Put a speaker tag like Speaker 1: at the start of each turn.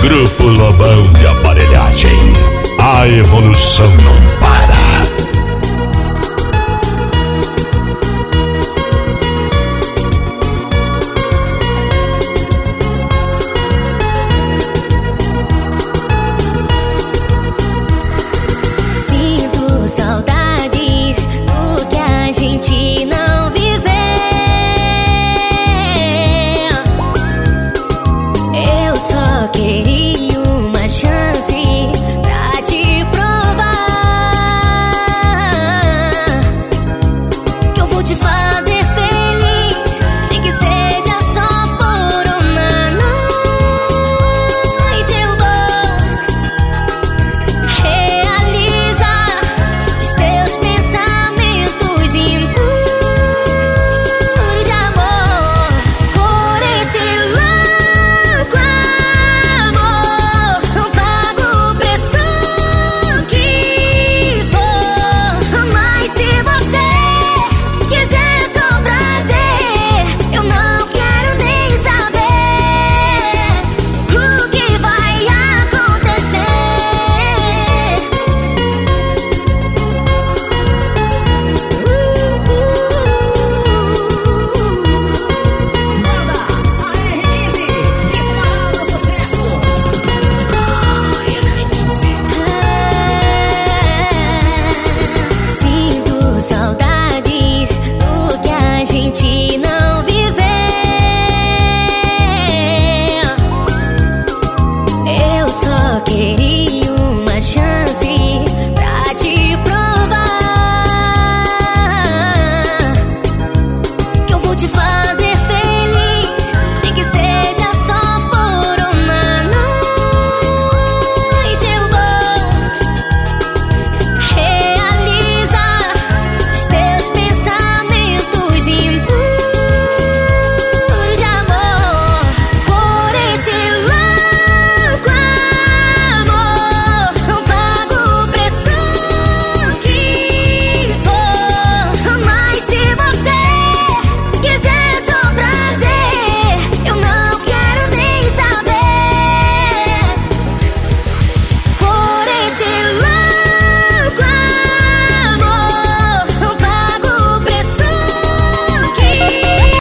Speaker 1: Grupo Lobão de Aparelhagem. A evolução não para.